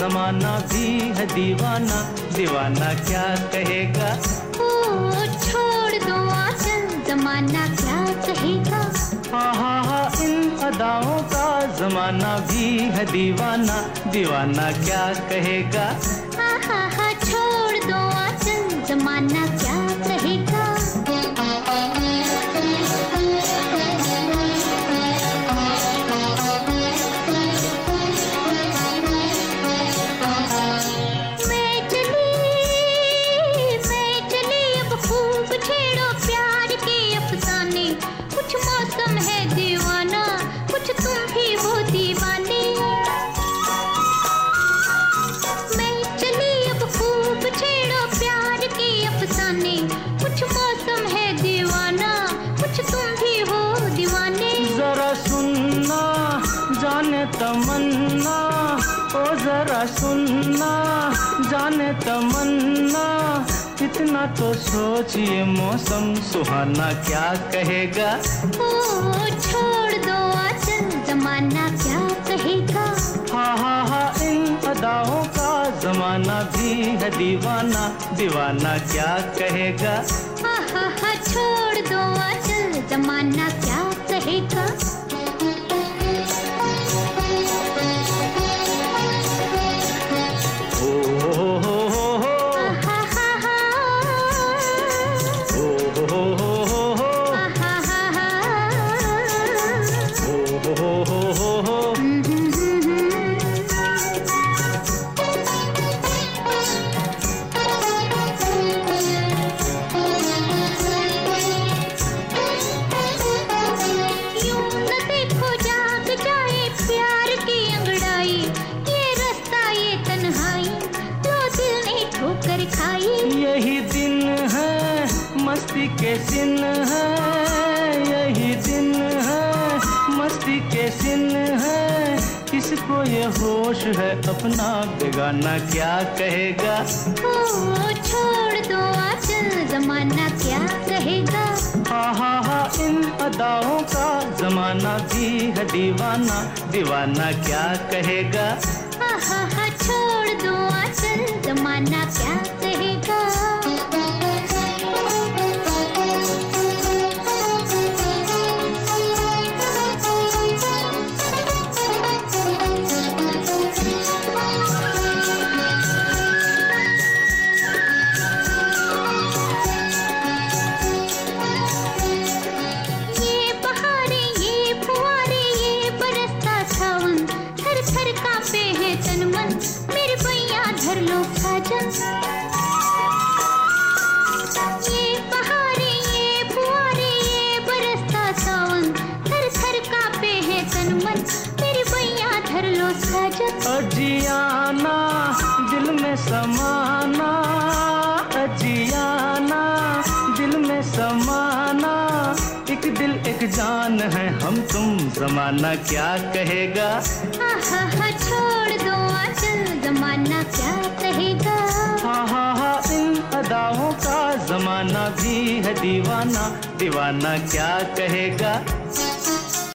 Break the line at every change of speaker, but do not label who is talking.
जमाना भी है दीवाना। दीवाना क्या कहेगा?
ओ छोड़ दो आचल जमाना क्या कहेगा?
हा हा हा इन अदाओं का जमाना भी है दीवाना। दीवाना क्या कहेगा? जाने तमन्ना ओ जरा सुनना जाने तमन्ना इतना तो सोचिए मौसम सुहाना क्या कहेगा?
ओ छोड़ दो आचल जमाना क्या कहेगा?
हा हा हा इन अदाओं का जमाना भी है दीवाना दीवाना क्या कहेगा?
हा हा हा छोड़ दो आचल जमाना क्या
दिन है यही दिन है। मस्ती के दिन है किसको ये होश है अपना बेगाना क्या कहेगा?
ओ छोड़ दो आचल जमाना क्या कहेगा?
हा हा हा इन अदाओं का जमाना भी है दीवाना। दीवाना क्या कहेगा? अजियाना दिल में समाना जमाना क्या कहेगा?
हा हा हा छोड़ दो आचल जमाना क्या कहेगा?
हा हा हा इन अदाओं का जमाना भी है दीवाना। दीवाना क्या कहेगा?